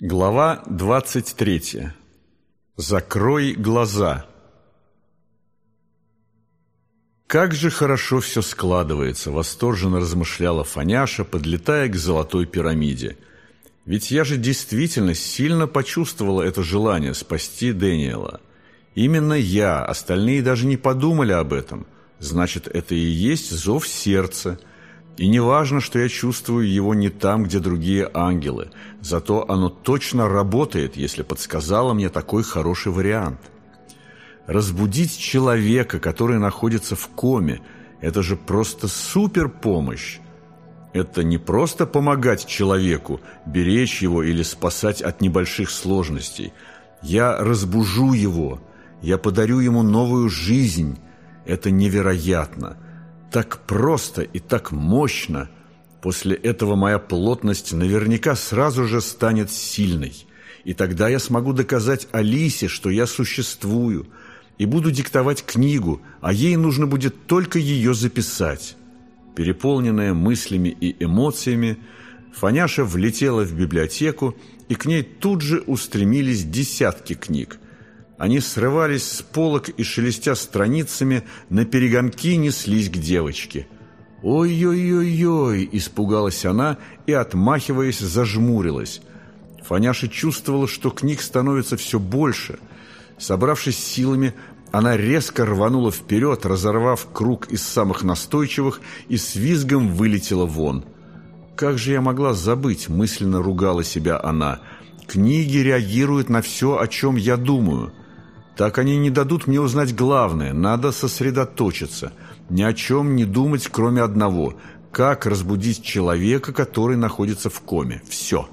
Глава 23. Закрой глаза. Как же хорошо все складывается, восторженно размышляла Фаняша, подлетая к золотой пирамиде. Ведь я же действительно сильно почувствовала это желание спасти Дэниела. Именно я, остальные даже не подумали об этом. Значит, это и есть зов сердца – и не важно, что я чувствую его не там, где другие ангелы, зато оно точно работает, если подсказало мне такой хороший вариант. Разбудить человека, который находится в коме, это же просто супер помощь. Это не просто помогать человеку, беречь его или спасать от небольших сложностей. Я разбужу его, я подарю ему новую жизнь. Это невероятно – так просто и так мощно. После этого моя плотность наверняка сразу же станет сильной. И тогда я смогу доказать Алисе, что я существую, и буду диктовать книгу, а ей нужно будет только ее записать. Переполненная мыслями и эмоциями, Фаняша влетела в библиотеку, и к ней тут же устремились десятки книг – они срывались с полок и, шелестя страницами, на перегонки неслись к девочке. «Ой-ой-ой-ой!» – испугалась она и, отмахиваясь, зажмурилась. Фаняша чувствовала, что книг становится все больше. Собравшись силами, она резко рванула вперед, разорвав круг из самых настойчивых, и с визгом вылетела вон. «Как же я могла забыть?» – мысленно ругала себя она. «Книги реагируют на все, о чем я думаю». Так они не дадут мне узнать главное. Надо сосредоточиться. Ни о чем не думать, кроме одного. Как разбудить человека, который находится в коме. Все.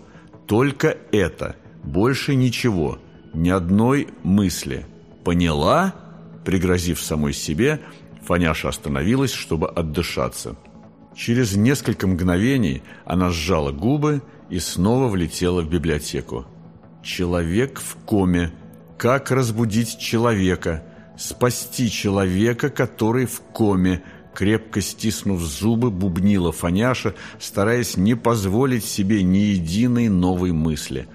Только это. Больше ничего. Ни одной мысли. Поняла? Пригрозив самой себе, Фаняша остановилась, чтобы отдышаться. Через несколько мгновений она сжала губы и снова влетела в библиотеку. «Человек в коме», как разбудить человека, спасти человека, который в коме, крепко стиснув зубы, бубнила Фаняша, стараясь не позволить себе ни единой новой мысли.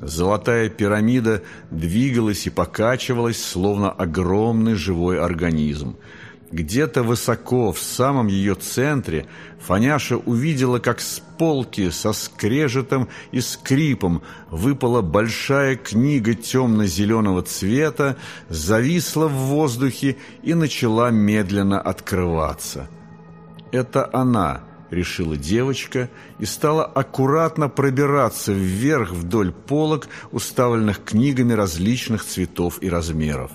Золотая пирамида двигалась и покачивалась, словно огромный живой организм. Где-то высоко, в самом ее центре, Фаняша увидела, как с полки со скрежетом и скрипом выпала большая книга темно-зеленого цвета, зависла в воздухе и начала медленно открываться. «Это она», — решила девочка и стала аккуратно пробираться вверх вдоль полок, уставленных книгами различных цветов и размеров.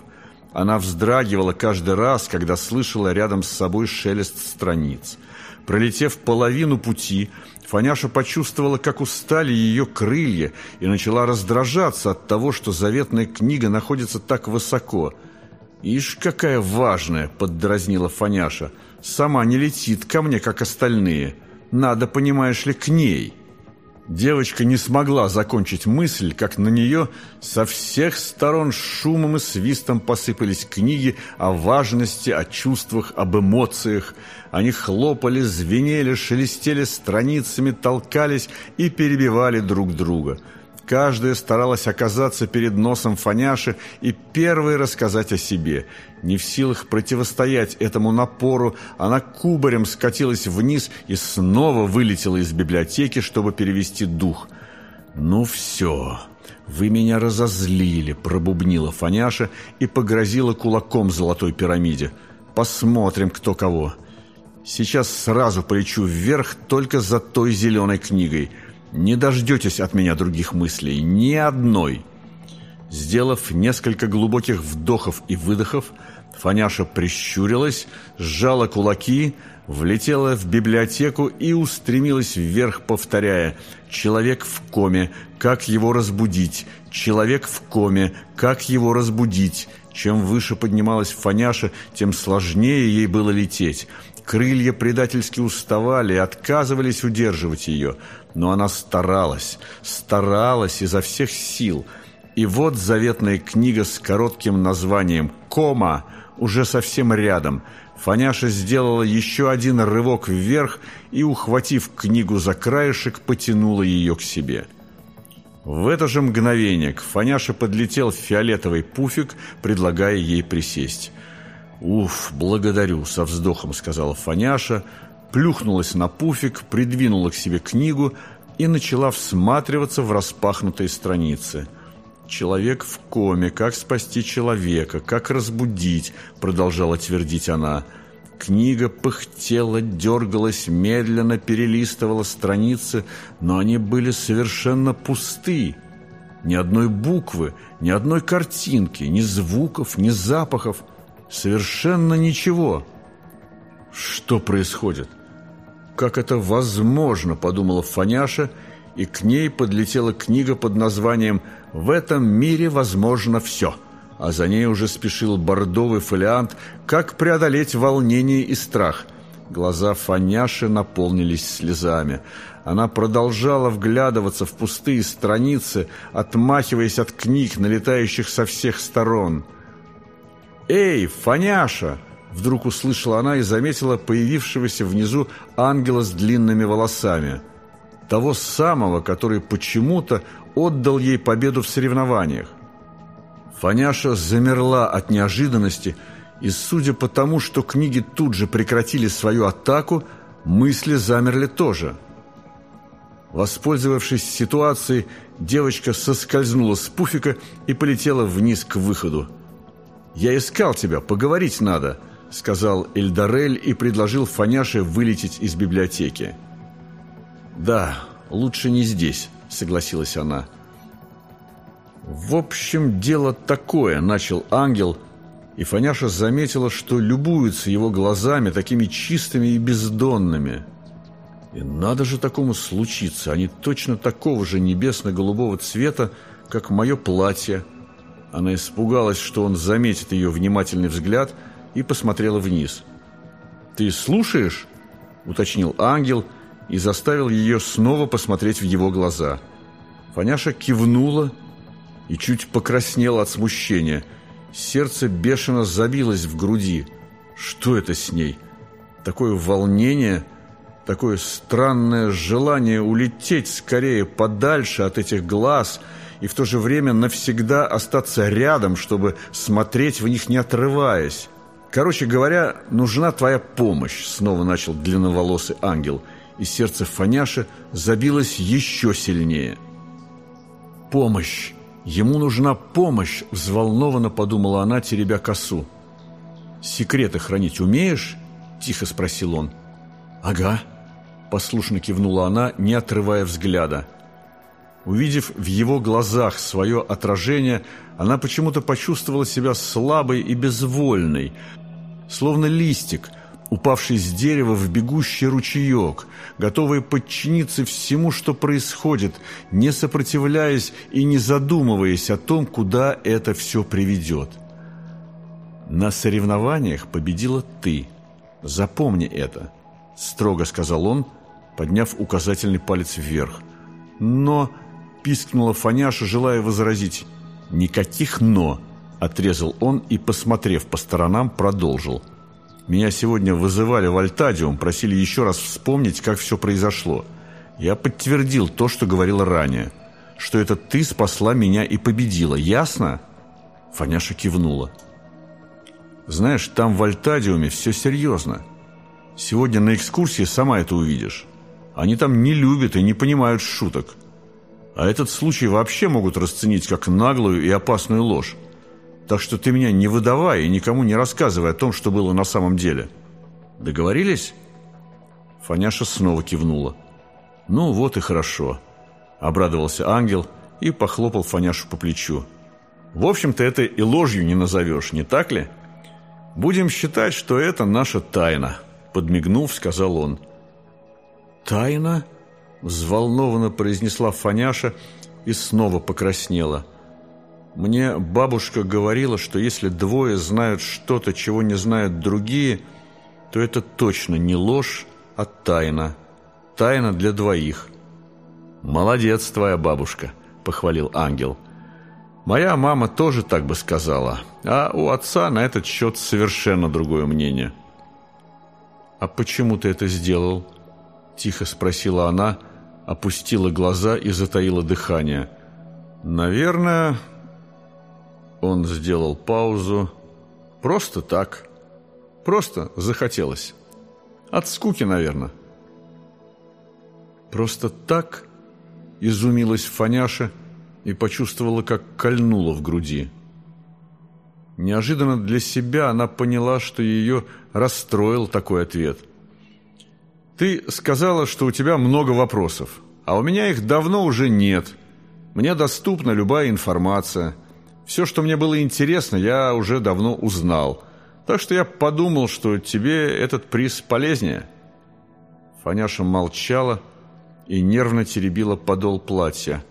Она вздрагивала каждый раз, когда слышала рядом с собой шелест страниц. Пролетев половину пути, Фаняша почувствовала, как устали ее крылья, и начала раздражаться от того, что заветная книга находится так высоко. «Ишь, какая важная!» — поддразнила Фаняша. «Сама не летит ко мне, как остальные. Надо, понимаешь ли, к ней». Девочка не смогла закончить мысль, как на нее со всех сторон шумом и свистом посыпались книги о важности, о чувствах, об эмоциях. Они хлопали, звенели, шелестели страницами, толкались и перебивали друг друга – Каждая старалась оказаться перед носом Фаняши и первой рассказать о себе. Не в силах противостоять этому напору, она кубарем скатилась вниз и снова вылетела из библиотеки, чтобы перевести дух. «Ну все, вы меня разозлили», – пробубнила Фаняша и погрозила кулаком золотой пирамиде. «Посмотрим, кто кого. Сейчас сразу полечу вверх только за той зеленой книгой». Не дождетесь от меня других мыслей, ни одной. Сделав несколько глубоких вдохов и выдохов, Фаняша прищурилась, сжала кулаки, влетела в библиотеку и устремилась вверх, повторяя «Человек в коме, как его разбудить? Человек в коме, как его разбудить?» Чем выше поднималась Фаняша, тем сложнее ей было лететь. Крылья предательски уставали и отказывались удерживать ее. Но она старалась, старалась изо всех сил. И вот заветная книга с коротким названием «Кома» уже совсем рядом. Фаняша сделала еще один рывок вверх и, ухватив книгу за краешек, потянула ее к себе. В это же мгновение к Фаняше подлетел фиолетовый пуфик, предлагая ей присесть. «Уф, благодарю», — со вздохом сказала Фаняша, плюхнулась на пуфик, придвинула к себе книгу и начала всматриваться в распахнутые страницы. «Человек в коме, как спасти человека, как разбудить», — продолжала твердить она. Книга пыхтела, дергалась, медленно перелистывала страницы, но они были совершенно пусты. Ни одной буквы, ни одной картинки, ни звуков, ни запахов. Совершенно ничего. Что происходит? «Как это возможно?» – подумала Фаняша, и к ней подлетела книга под названием «В этом мире возможно все», а за ней уже спешил бордовый фолиант «Как преодолеть волнение и страх». Глаза Фаняши наполнились слезами. Она продолжала вглядываться в пустые страницы, отмахиваясь от книг, налетающих со всех сторон. «Эй, Фаняша!» Вдруг услышала она и заметила появившегося внизу ангела с длинными волосами. Того самого, который почему-то отдал ей победу в соревнованиях. Фаняша замерла от неожиданности, и, судя по тому, что книги тут же прекратили свою атаку, мысли замерли тоже. Воспользовавшись ситуацией, девочка соскользнула с пуфика и полетела вниз к выходу. «Я искал тебя, поговорить надо», — сказал Эльдарель и предложил Фаняше вылететь из библиотеки. «Да, лучше не здесь», — согласилась она. «В общем, дело такое», — начал ангел, и Фаняша заметила, что любуются его глазами такими чистыми и бездонными. И надо же такому случиться, они точно такого же небесно-голубого цвета, как мое платье. Она испугалась, что он заметит ее внимательный взгляд — и посмотрела вниз. «Ты слушаешь?» – уточнил ангел и заставил ее снова посмотреть в его глаза. Фаняша кивнула и чуть покраснела от смущения. Сердце бешено забилось в груди. Что это с ней? Такое волнение, такое странное желание улететь скорее подальше от этих глаз и в то же время навсегда остаться рядом, чтобы смотреть в них не отрываясь. Короче говоря, нужна твоя помощь, снова начал длинноволосый ангел, и сердце Фаняши забилось еще сильнее. Помощь! Ему нужна помощь, взволнованно подумала она, теребя косу. «Секреты хранить умеешь?» – тихо спросил он. «Ага», – послушно кивнула она, не отрывая взгляда. Увидев в его глазах свое отражение, она почему-то почувствовала себя слабой и безвольной, словно листик, упавший с дерева в бегущий ручеек, готовый подчиниться всему, что происходит, не сопротивляясь и не задумываясь о том, куда это все приведет. «На соревнованиях победила ты. Запомни это», — строго сказал он, подняв указательный палец вверх. «Но...» — пискнула Фаняша, желая возразить. «Никаких «но», Отрезал он и, посмотрев по сторонам, продолжил. «Меня сегодня вызывали в Альтадиум, просили еще раз вспомнить, как все произошло. Я подтвердил то, что говорил ранее, что это ты спасла меня и победила. Ясно?» Фаняша кивнула. «Знаешь, там в Альтадиуме все серьезно. Сегодня на экскурсии сама это увидишь. Они там не любят и не понимают шуток. А этот случай вообще могут расценить как наглую и опасную ложь. Так что ты меня не выдавай и никому не рассказывай о том, что было на самом деле. Договорились?» Фаняша снова кивнула. «Ну вот и хорошо», — обрадовался ангел и похлопал Фаняшу по плечу. «В общем-то, это и ложью не назовешь, не так ли? Будем считать, что это наша тайна», — подмигнув, сказал он. «Тайна?» — взволнованно произнесла Фаняша и снова покраснела. Мне бабушка говорила, что если двое знают что-то, чего не знают другие, то это точно не ложь, а тайна. Тайна для двоих. «Молодец твоя бабушка», — похвалил ангел. «Моя мама тоже так бы сказала, а у отца на этот счет совершенно другое мнение». «А почему ты это сделал?» — тихо спросила она, опустила глаза и затаила дыхание — Наверное, он сделал паузу. Просто так. Просто захотелось. От скуки, наверное. Просто так изумилась Фаняша и почувствовала, как кольнуло в груди. Неожиданно для себя она поняла, что ее расстроил такой ответ. «Ты сказала, что у тебя много вопросов, а у меня их давно уже нет. Мне доступна любая информация. Все, что мне было интересно, я уже давно узнал. Так что я подумал, что тебе этот приз полезнее». Фаняша молчала и нервно теребила подол платья.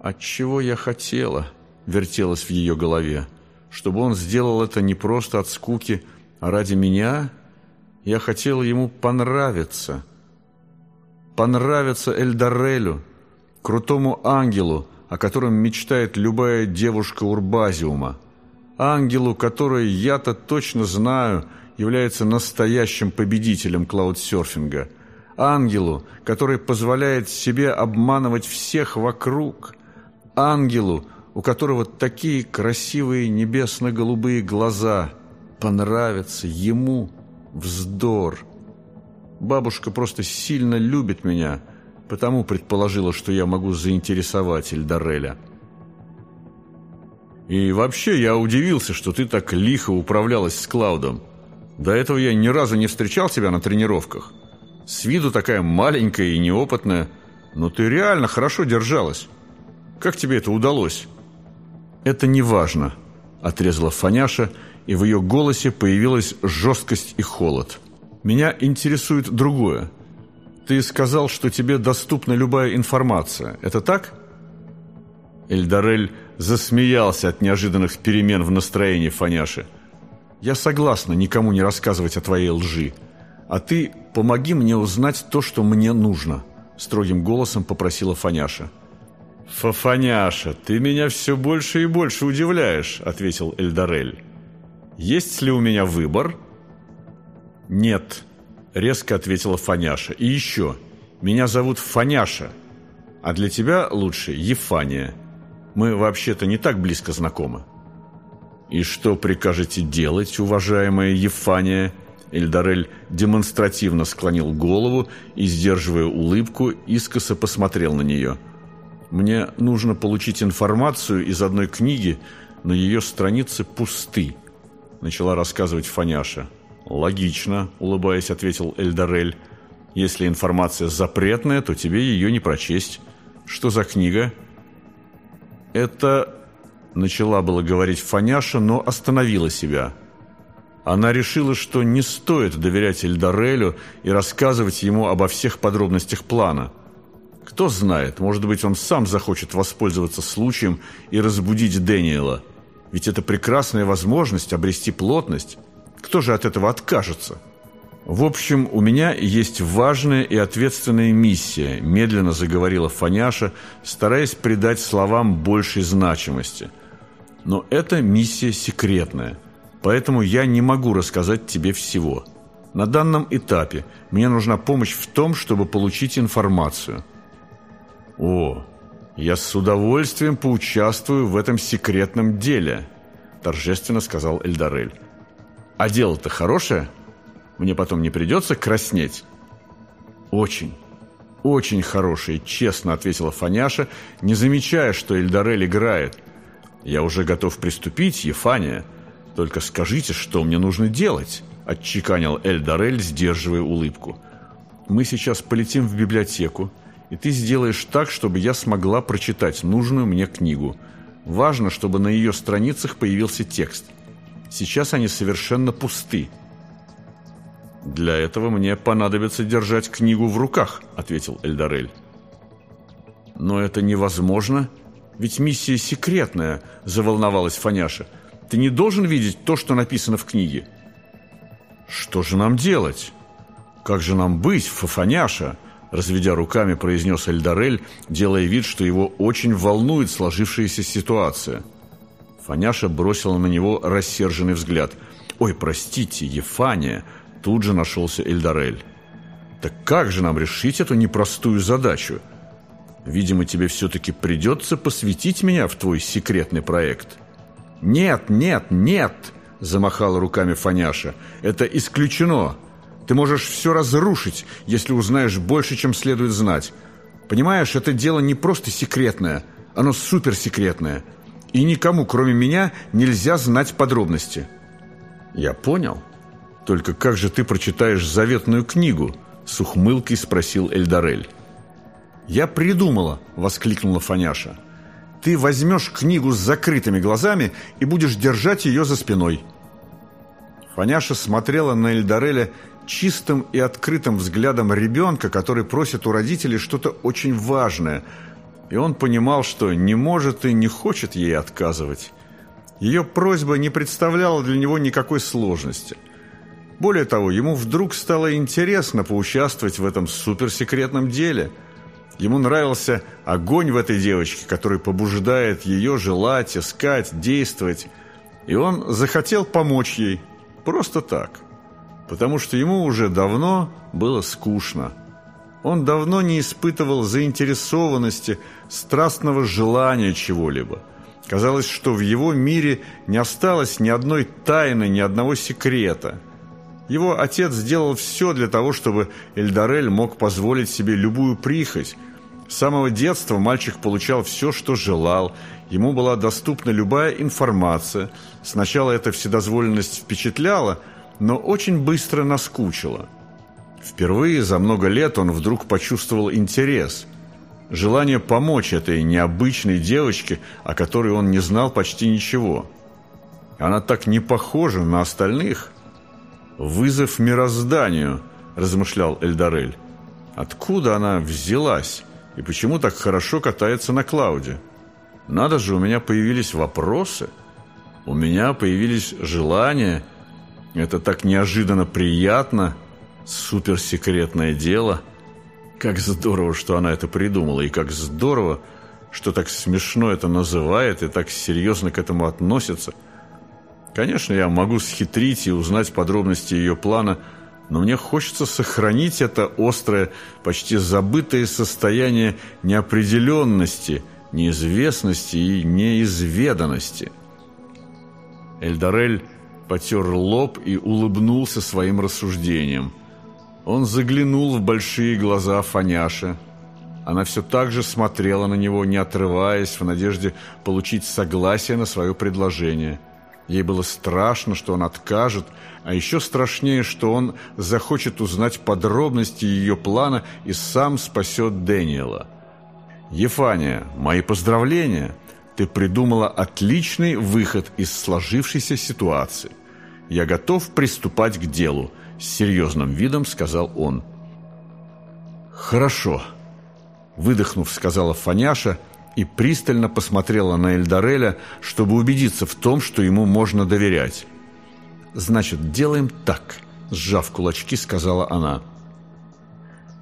«От чего я хотела?» — вертелось в ее голове чтобы он сделал это не просто от скуки, а ради меня, я хотел ему понравиться. Понравиться Эльдарелю, крутому ангелу, о котором мечтает любая девушка Урбазиума. Ангелу, который, я-то точно знаю, является настоящим победителем клаудсерфинга. Ангелу, который позволяет себе обманывать всех вокруг. Ангелу, у которого такие красивые небесно-голубые глаза, понравятся ему вздор. Бабушка просто сильно любит меня, потому предположила, что я могу заинтересовать Эльдареля. И вообще я удивился, что ты так лихо управлялась с Клаудом. До этого я ни разу не встречал тебя на тренировках. С виду такая маленькая и неопытная, но ты реально хорошо держалась. Как тебе это удалось?» «Это не важно», – отрезала Фаняша, и в ее голосе появилась жесткость и холод. «Меня интересует другое. Ты сказал, что тебе доступна любая информация. Это так?» Эльдарель засмеялся от неожиданных перемен в настроении Фаняши. «Я согласна никому не рассказывать о твоей лжи. А ты помоги мне узнать то, что мне нужно», – строгим голосом попросила Фаняша. «Фафаняша, ты меня все больше и больше удивляешь», — ответил Эльдарель. «Есть ли у меня выбор?» «Нет», — резко ответила Фаняша. «И еще, меня зовут Фаняша, а для тебя лучше Ефания. Мы вообще-то не так близко знакомы». «И что прикажете делать, уважаемая Ефания?» Эльдарель демонстративно склонил голову и, сдерживая улыбку, искоса посмотрел на нее – мне нужно получить информацию из одной книги, но ее страницы пусты», — начала рассказывать Фаняша. «Логично», — улыбаясь, ответил Эльдарель. «Если информация запретная, то тебе ее не прочесть. Что за книга?» «Это...» — начала было говорить Фаняша, но остановила себя. Она решила, что не стоит доверять Эльдарелю и рассказывать ему обо всех подробностях плана — кто знает, может быть, он сам захочет воспользоваться случаем и разбудить Дэниела. Ведь это прекрасная возможность обрести плотность. Кто же от этого откажется? В общем, у меня есть важная и ответственная миссия, медленно заговорила Фаняша, стараясь придать словам большей значимости. Но эта миссия секретная, поэтому я не могу рассказать тебе всего. На данном этапе мне нужна помощь в том, чтобы получить информацию – «О, я с удовольствием поучаствую в этом секретном деле», торжественно сказал Эльдарель. «А дело-то хорошее? Мне потом не придется краснеть?» «Очень, очень хорошее, честно ответила Фаняша, не замечая, что Эльдарель играет. «Я уже готов приступить, Ефания. Только скажите, что мне нужно делать?» отчеканил Эльдарель, сдерживая улыбку. «Мы сейчас полетим в библиотеку, и ты сделаешь так, чтобы я смогла прочитать нужную мне книгу. Важно, чтобы на ее страницах появился текст. Сейчас они совершенно пусты. «Для этого мне понадобится держать книгу в руках», — ответил Эльдарель. «Но это невозможно, ведь миссия секретная», — заволновалась Фаняша. «Ты не должен видеть то, что написано в книге». «Что же нам делать? Как же нам быть, Фафаняша?» разведя руками, произнес Эльдарель, делая вид, что его очень волнует сложившаяся ситуация. Фаняша бросила на него рассерженный взгляд. «Ой, простите, Ефания!» Тут же нашелся Эльдарель. «Так как же нам решить эту непростую задачу?» Видимо, тебе все-таки придется посвятить меня в твой секретный проект». «Нет, нет, нет!» – замахала руками Фаняша. «Это исключено. Ты можешь все разрушить, если узнаешь больше, чем следует знать. Понимаешь, это дело не просто секретное, оно суперсекретное. И никому, кроме меня, нельзя знать подробности». «Я понял. Только как же ты прочитаешь заветную книгу?» – с ухмылкой спросил Эльдарель. «Я придумала!» – воскликнула Фаняша. «Ты возьмешь книгу с закрытыми глазами и будешь держать ее за спиной». Фаняша смотрела на Эльдареля чистым и открытым взглядом ребенка, который просит у родителей что-то очень важное, и он понимал, что не может и не хочет ей отказывать. Ее просьба не представляла для него никакой сложности. Более того, ему вдруг стало интересно поучаствовать в этом суперсекретном деле – Ему нравился огонь в этой девочке, который побуждает ее желать, искать, действовать. И он захотел помочь ей просто так, потому что ему уже давно было скучно. Он давно не испытывал заинтересованности, страстного желания чего-либо. Казалось, что в его мире не осталось ни одной тайны, ни одного секрета – его отец сделал все для того, чтобы Эльдарель мог позволить себе любую прихоть. С самого детства мальчик получал все, что желал. Ему была доступна любая информация. Сначала эта вседозволенность впечатляла, но очень быстро наскучила. Впервые за много лет он вдруг почувствовал интерес. Желание помочь этой необычной девочке, о которой он не знал почти ничего. Она так не похожа на остальных. «Вызов мирозданию», – размышлял Эльдарель. «Откуда она взялась? И почему так хорошо катается на Клауде? Надо же, у меня появились вопросы. У меня появились желания. Это так неожиданно приятно. Суперсекретное дело. Как здорово, что она это придумала. И как здорово, что так смешно это называет и так серьезно к этому относится – Конечно, я могу схитрить и узнать подробности ее плана, но мне хочется сохранить это острое, почти забытое состояние неопределенности, неизвестности и неизведанности. Эльдарель потер лоб и улыбнулся своим рассуждением. Он заглянул в большие глаза Фаняши. Она все так же смотрела на него, не отрываясь, в надежде получить согласие на свое предложение – Ей было страшно, что он откажет, а еще страшнее, что он захочет узнать подробности ее плана и сам спасет Дэниела. «Ефания, мои поздравления! Ты придумала отличный выход из сложившейся ситуации. Я готов приступать к делу», — с серьезным видом сказал он. «Хорошо», — выдохнув, сказала Фаняша, — и пристально посмотрела на Эльдареля, чтобы убедиться в том, что ему можно доверять. «Значит, делаем так», – сжав кулачки, сказала она.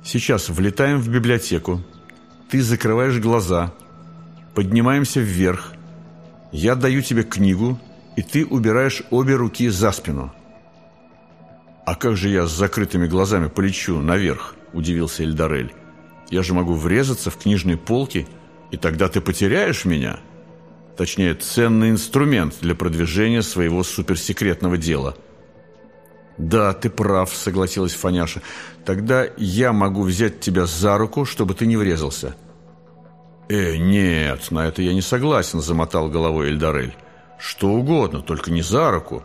«Сейчас влетаем в библиотеку. Ты закрываешь глаза. Поднимаемся вверх. Я даю тебе книгу, и ты убираешь обе руки за спину». «А как же я с закрытыми глазами полечу наверх?» – удивился Эльдарель. «Я же могу врезаться в книжные полки и тогда ты потеряешь меня. Точнее, ценный инструмент для продвижения своего суперсекретного дела. «Да, ты прав», — согласилась Фаняша. «Тогда я могу взять тебя за руку, чтобы ты не врезался». «Э, нет, на это я не согласен», — замотал головой Эльдарель. «Что угодно, только не за руку.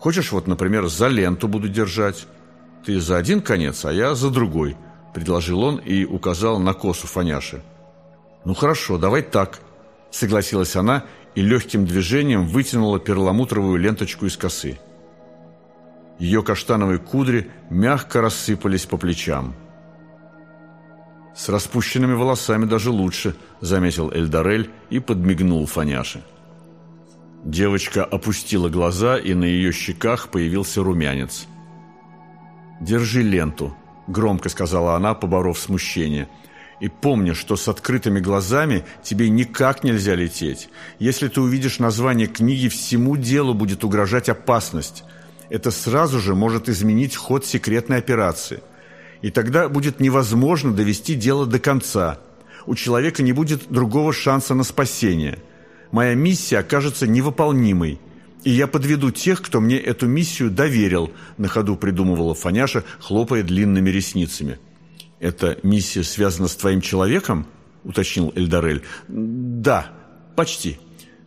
Хочешь, вот, например, за ленту буду держать? Ты за один конец, а я за другой», — предложил он и указал на косу Фаняши. «Ну хорошо, давай так», — согласилась она и легким движением вытянула перламутровую ленточку из косы. Ее каштановые кудри мягко рассыпались по плечам. «С распущенными волосами даже лучше», — заметил Эльдарель и подмигнул Фаняше. Девочка опустила глаза, и на ее щеках появился румянец. «Держи ленту», — громко сказала она, поборов смущение — и помни, что с открытыми глазами тебе никак нельзя лететь. Если ты увидишь название книги, всему делу будет угрожать опасность. Это сразу же может изменить ход секретной операции. И тогда будет невозможно довести дело до конца. У человека не будет другого шанса на спасение. Моя миссия окажется невыполнимой. И я подведу тех, кто мне эту миссию доверил, на ходу придумывала Фаняша, хлопая длинными ресницами. «Эта миссия связана с твоим человеком?» – уточнил Эльдарель. «Да, почти.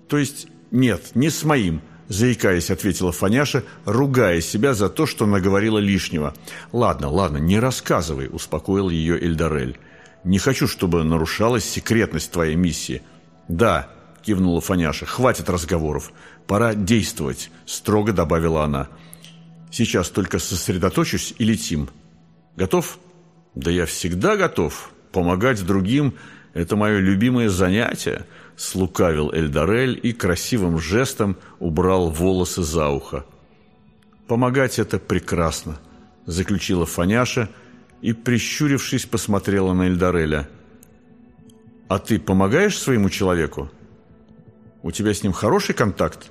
То есть нет, не с моим», – заикаясь, ответила Фаняша, ругая себя за то, что наговорила лишнего. «Ладно, ладно, не рассказывай», – успокоил ее Эльдарель. «Не хочу, чтобы нарушалась секретность твоей миссии». «Да», – кивнула Фаняша, – «хватит разговоров. Пора действовать», – строго добавила она. «Сейчас только сосредоточусь и летим. Готов?» «Да я всегда готов. Помогать другим – это мое любимое занятие», – слукавил Эльдарель и красивым жестом убрал волосы за ухо. «Помогать – это прекрасно», – заключила Фаняша и, прищурившись, посмотрела на Эльдареля. «А ты помогаешь своему человеку? У тебя с ним хороший контакт?»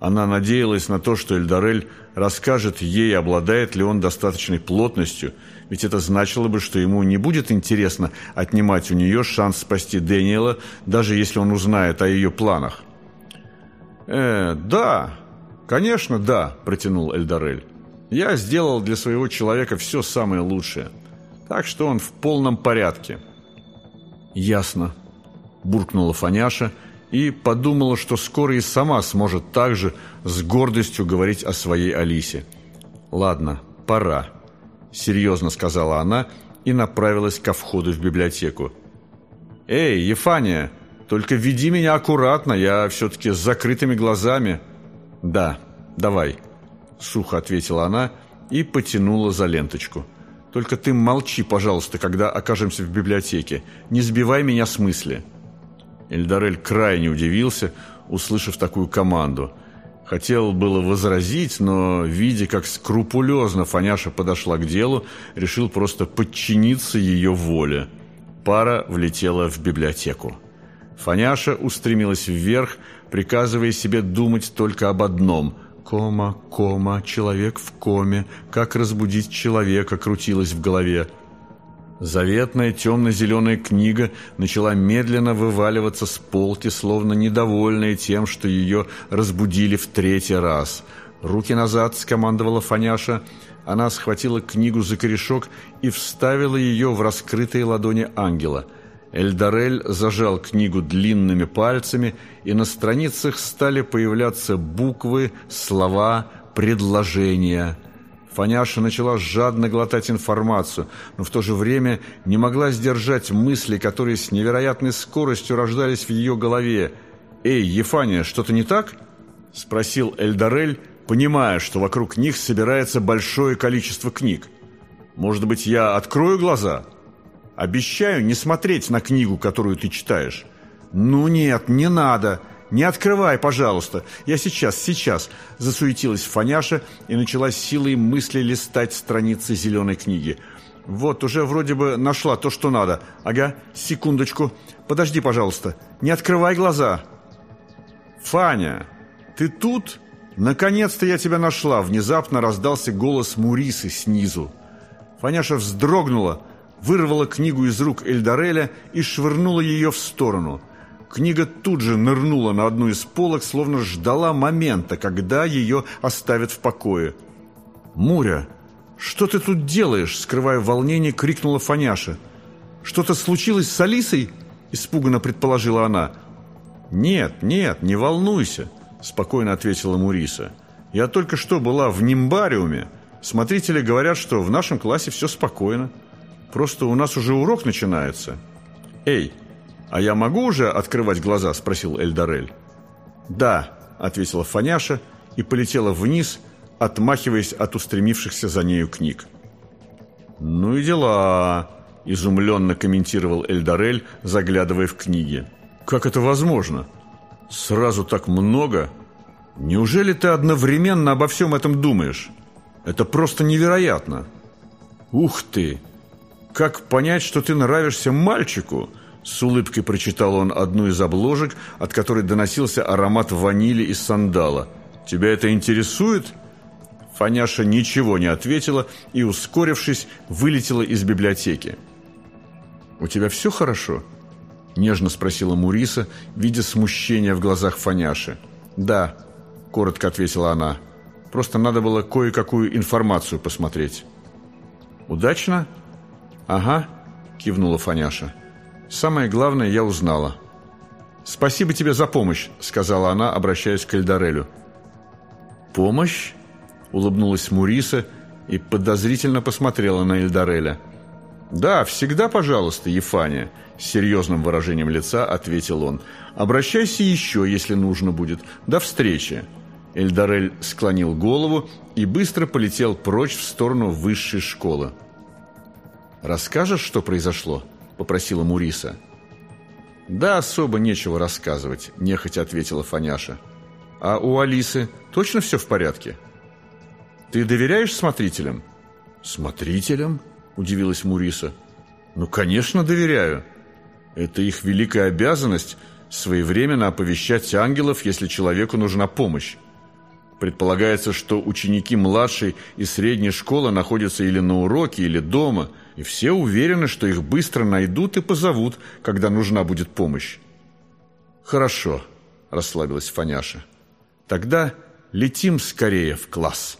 Она надеялась на то, что Эльдарель расскажет ей, обладает ли он достаточной плотностью, ведь это значило бы, что ему не будет интересно отнимать у нее шанс спасти Дэниела, даже если он узнает о ее планах. «Э, да, конечно, да», – протянул Эльдарель. «Я сделал для своего человека все самое лучшее, так что он в полном порядке». «Ясно», – буркнула Фаняша – и подумала, что скоро и сама сможет так же с гордостью говорить о своей Алисе. «Ладно, пора», — серьезно сказала она и направилась ко входу в библиотеку. «Эй, Ефания, только веди меня аккуратно, я все-таки с закрытыми глазами». «Да, давай», — сухо ответила она и потянула за ленточку. «Только ты молчи, пожалуйста, когда окажемся в библиотеке. Не сбивай меня с мысли». Эльдарель крайне удивился, услышав такую команду. Хотел было возразить, но, видя, как скрупулезно Фаняша подошла к делу, решил просто подчиниться ее воле. Пара влетела в библиотеку. Фаняша устремилась вверх, приказывая себе думать только об одном – Кома, кома, человек в коме, как разбудить человека крутилось в голове – Заветная темно-зеленая книга начала медленно вываливаться с полки, словно недовольная тем, что ее разбудили в третий раз. «Руки назад!» – скомандовала Фаняша. Она схватила книгу за корешок и вставила ее в раскрытые ладони ангела. Эльдарель зажал книгу длинными пальцами, и на страницах стали появляться буквы, слова, предложения – Фаняша начала жадно глотать информацию, но в то же время не могла сдержать мысли, которые с невероятной скоростью рождались в ее голове. «Эй, Ефания, что-то не так?» – спросил Эльдарель, понимая, что вокруг них собирается большое количество книг. «Может быть, я открою глаза? Обещаю не смотреть на книгу, которую ты читаешь». «Ну нет, не надо!» «Не открывай, пожалуйста! Я сейчас, сейчас!» Засуетилась Фаняша и начала силой мысли листать страницы зеленой книги. «Вот, уже вроде бы нашла то, что надо. Ага, секундочку. Подожди, пожалуйста. Не открывай глаза!» «Фаня, ты тут?» «Наконец-то я тебя нашла!» Внезапно раздался голос Мурисы снизу. Фаняша вздрогнула, вырвала книгу из рук Эльдареля и швырнула ее в сторону – Книга тут же нырнула на одну из полок, словно ждала момента, когда ее оставят в покое. «Муря, что ты тут делаешь?» Скрывая волнение, крикнула Фаняша. «Что-то случилось с Алисой?» Испуганно предположила она. «Нет, нет, не волнуйся», спокойно ответила Муриса. «Я только что была в Нимбариуме. Смотрители говорят, что в нашем классе все спокойно. Просто у нас уже урок начинается. Эй, «А я могу уже открывать глаза?» – спросил Эльдарель. «Да», – ответила Фаняша и полетела вниз, отмахиваясь от устремившихся за нею книг. «Ну и дела», – изумленно комментировал Эльдарель, заглядывая в книги. «Как это возможно? Сразу так много? Неужели ты одновременно обо всем этом думаешь? Это просто невероятно!» «Ух ты! Как понять, что ты нравишься мальчику?» С улыбкой прочитал он одну из обложек, от которой доносился аромат ванили и сандала. «Тебя это интересует?» Фаняша ничего не ответила и, ускорившись, вылетела из библиотеки. «У тебя все хорошо?» – нежно спросила Муриса, видя смущение в глазах Фаняши. «Да», – коротко ответила она. «Просто надо было кое-какую информацию посмотреть». «Удачно?» «Ага», – кивнула Фаняша. «Самое главное я узнала». «Спасибо тебе за помощь», – сказала она, обращаясь к Эльдорелю. «Помощь?» – улыбнулась Муриса и подозрительно посмотрела на Эльдореля. «Да, всегда пожалуйста, Ефания», – с серьезным выражением лица ответил он. «Обращайся еще, если нужно будет. До встречи». Эльдорель склонил голову и быстро полетел прочь в сторону высшей школы. «Расскажешь, что произошло?» – попросила Муриса. «Да, особо нечего рассказывать», – нехотя ответила Фаняша. «А у Алисы точно все в порядке?» «Ты доверяешь смотрителям?» «Смотрителям?» – удивилась Муриса. «Ну, конечно, доверяю. Это их великая обязанность – своевременно оповещать ангелов, если человеку нужна помощь. Предполагается, что ученики младшей и средней школы находятся или на уроке, или дома, и все уверены, что их быстро найдут и позовут, когда нужна будет помощь. «Хорошо», – расслабилась Фаняша. «Тогда летим скорее в класс».